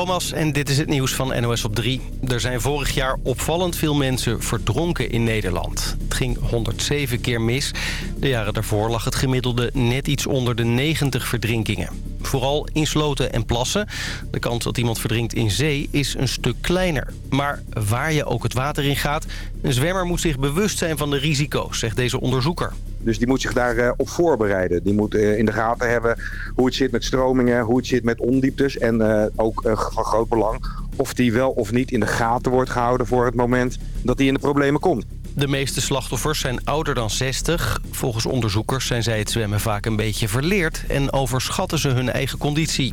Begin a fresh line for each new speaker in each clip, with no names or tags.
Thomas en dit is het nieuws van NOS op 3. Er zijn vorig jaar opvallend veel mensen verdronken in Nederland. Het ging 107 keer mis. De jaren daarvoor lag het gemiddelde net iets onder de 90 verdrinkingen. Vooral in sloten en plassen. De kans dat iemand verdrinkt in zee is een stuk kleiner. Maar waar je ook het water in gaat... een zwemmer moet zich bewust zijn van de risico's, zegt deze onderzoeker.
Dus die moet zich daarop op voorbereiden. Die moet in de gaten hebben hoe het zit met stromingen, hoe het zit met ondieptes. En ook van groot belang of die wel of niet in de gaten wordt gehouden voor het moment dat hij in de problemen komt.
De meeste slachtoffers zijn ouder dan 60. Volgens onderzoekers zijn zij het zwemmen vaak een beetje verleerd... en overschatten ze hun eigen conditie.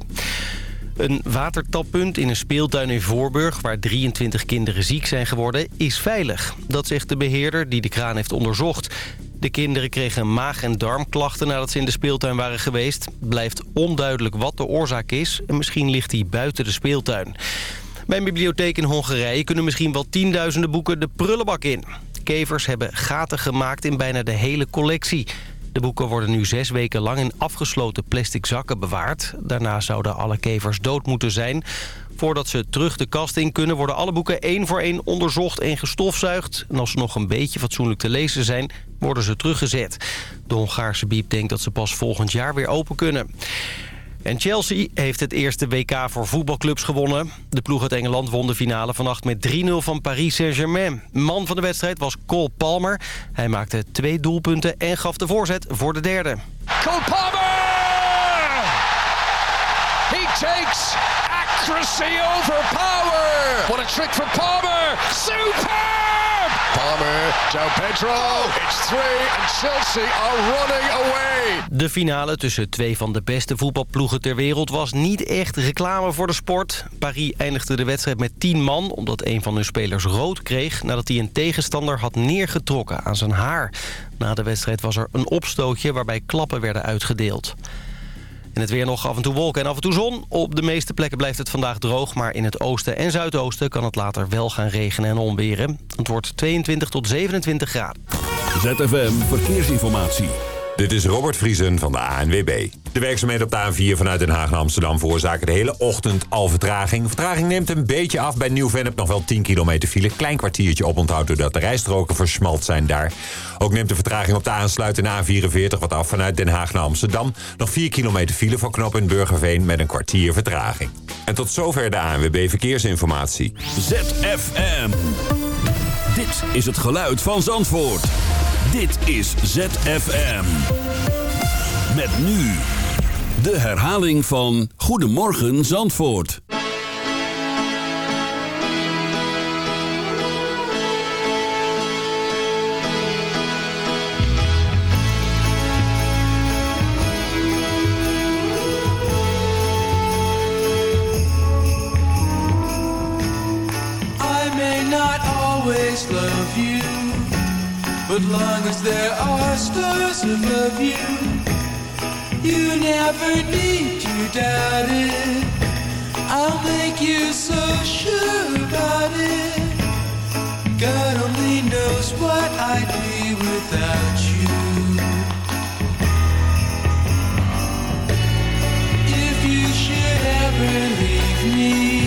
Een watertappunt in een speeltuin in Voorburg... waar 23 kinderen ziek zijn geworden, is veilig. Dat zegt de beheerder die de kraan heeft onderzocht. De kinderen kregen maag- en darmklachten nadat ze in de speeltuin waren geweest. Blijft onduidelijk wat de oorzaak is... en misschien ligt die buiten de speeltuin. Bij een bibliotheek in Hongarije kunnen misschien wel tienduizenden boeken de prullenbak in. Kevers hebben gaten gemaakt in bijna de hele collectie. De boeken worden nu zes weken lang in afgesloten plastic zakken bewaard. Daarna zouden alle kevers dood moeten zijn. Voordat ze terug de kast in kunnen worden alle boeken één voor één onderzocht en gestofzuigd. En als ze nog een beetje fatsoenlijk te lezen zijn, worden ze teruggezet. De Hongaarse biep denkt dat ze pas volgend jaar weer open kunnen. En Chelsea heeft het eerste WK voor voetbalclubs gewonnen. De ploeg uit Engeland won de finale vannacht met 3-0 van Paris Saint-Germain. Man van de wedstrijd was Cole Palmer. Hij maakte twee doelpunten en gaf de voorzet voor de derde.
Cole Palmer! He takes accuracy over power! What a trick for Palmer! Super! Pedro, Chelsea running away.
De finale tussen twee van de beste voetbalploegen ter wereld was niet echt reclame voor de sport. Paris eindigde de wedstrijd met 10 man omdat een van hun spelers rood kreeg... nadat hij een tegenstander had neergetrokken aan zijn haar. Na de wedstrijd was er een opstootje waarbij klappen werden uitgedeeld. En het weer nog af en toe wolken en af en toe zon. Op de meeste plekken blijft het vandaag droog... maar in het oosten en zuidoosten kan het later wel gaan regenen en onweren. Het wordt 22 tot 27 graden.
ZFM Verkeersinformatie.
Dit is Robert Vriesen van de ANWB. De werkzaamheden op de A4 vanuit Den Haag naar Amsterdam veroorzaken de hele ochtend al vertraging. Vertraging neemt een beetje af bij Nieuw-Vennep. Nog wel 10 kilometer file. Klein kwartiertje oponthoud doordat de rijstroken versmalt zijn daar. Ook neemt de vertraging op de aansluitende A44 wat af vanuit Den Haag naar Amsterdam. Nog 4 kilometer file voor in Burgerveen met een kwartier vertraging. En tot zover de ANWB Verkeersinformatie.
ZFM. Dit is het geluid van Zandvoort. Dit is ZFM. Met nu de herhaling van Goedemorgen Zandvoort.
I may not always love you, but long as there are stars above you, you never need to doubt it. I'll make you so sure about it. God only knows what I'd be without you. If you should ever leave me,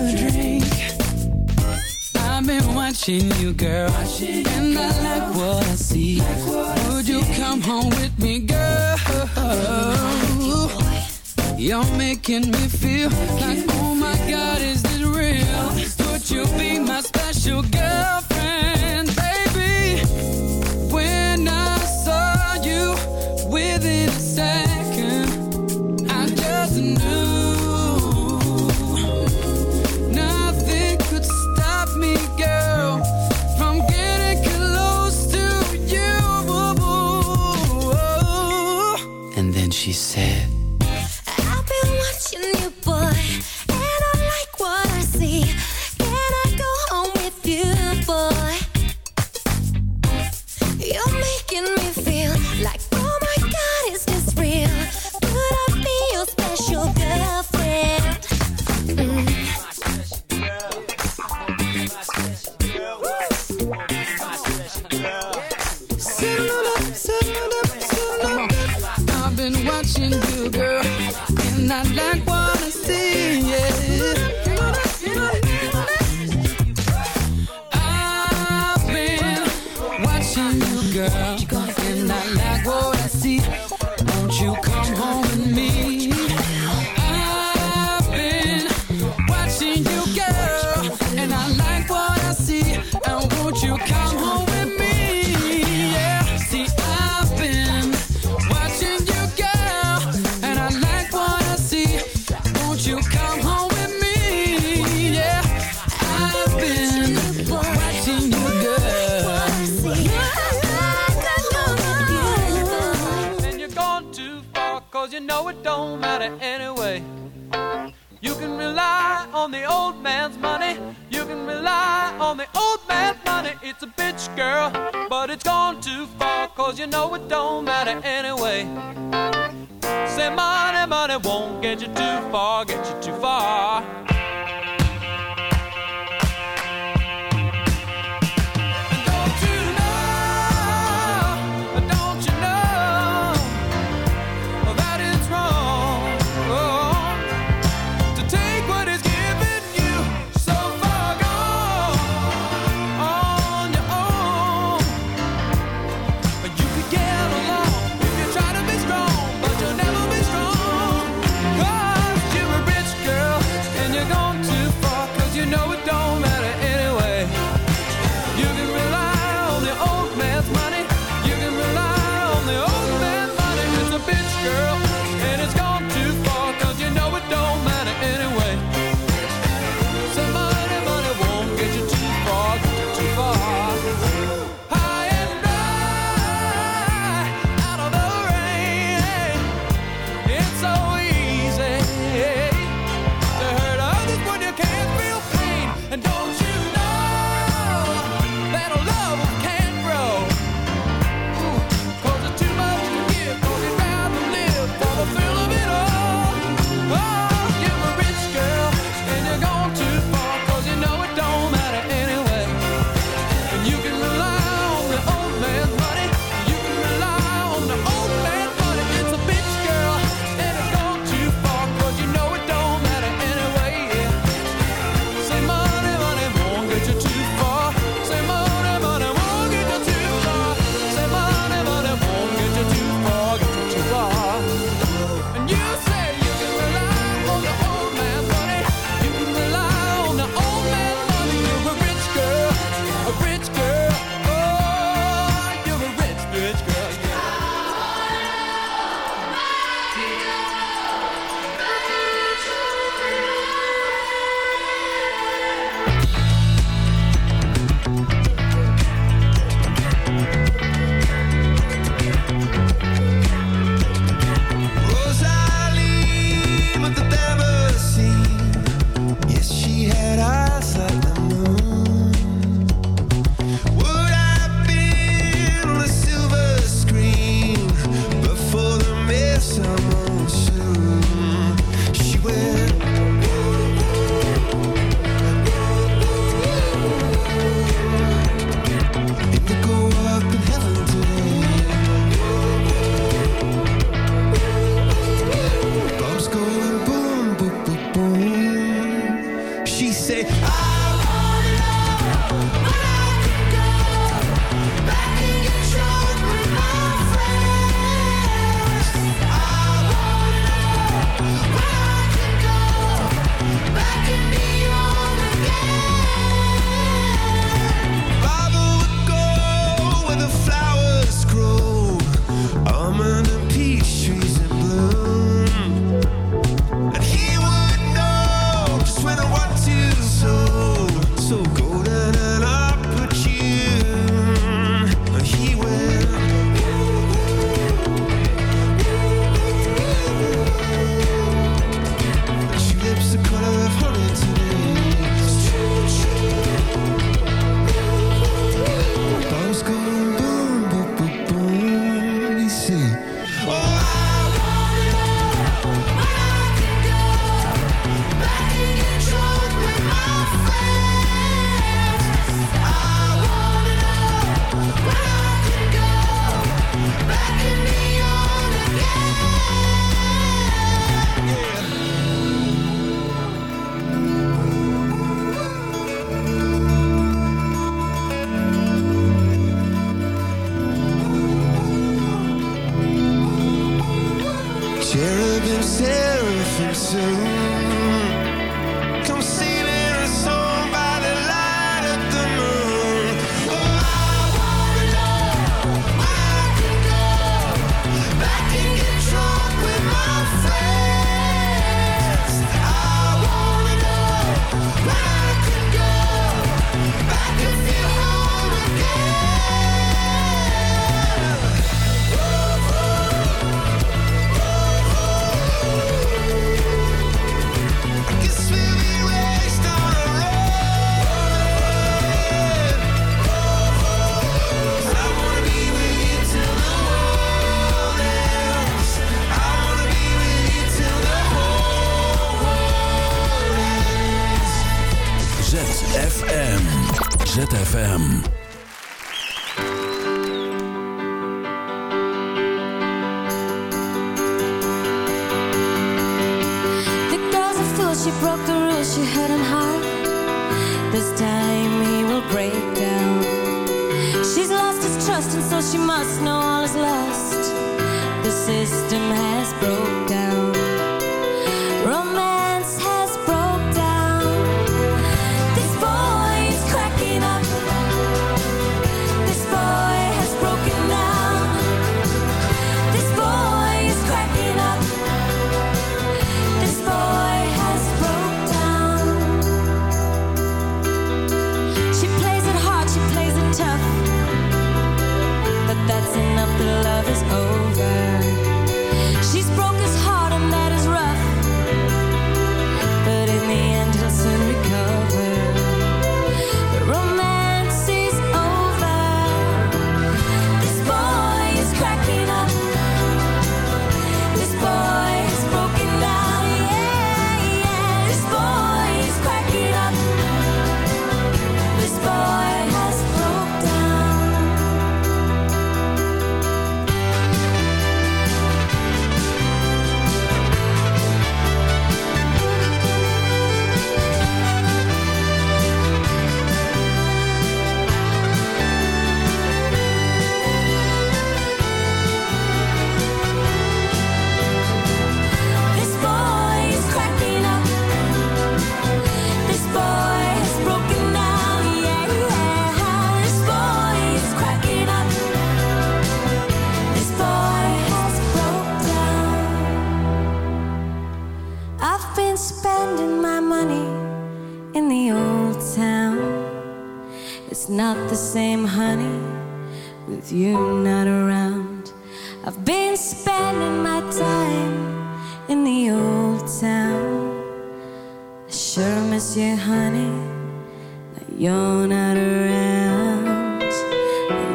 I've been watching you, girl, Watching and I like what I see. Would you come home with me, girl? You're making me feel like, oh my God, is this real? Would you be my special girlfriend, a
bitch, girl. But it's gone too far, cause you know it don't matter anyway. Say money, money won't get you too far, get you too far.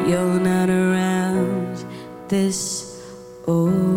You're
not around this old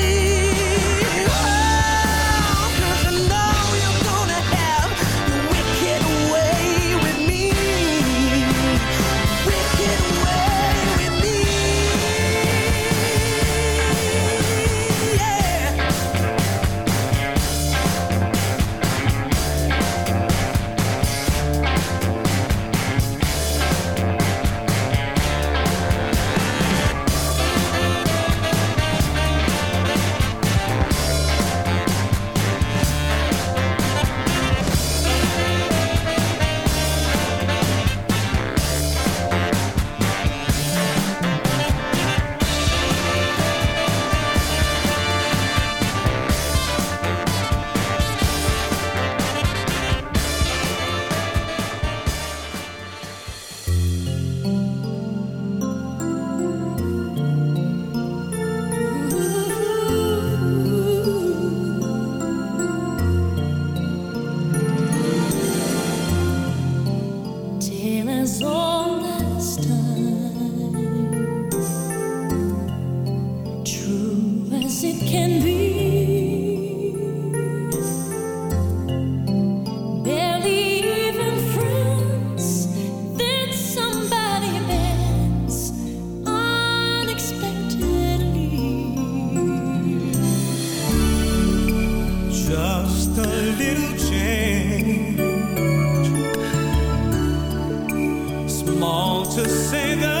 just a little change, small to say the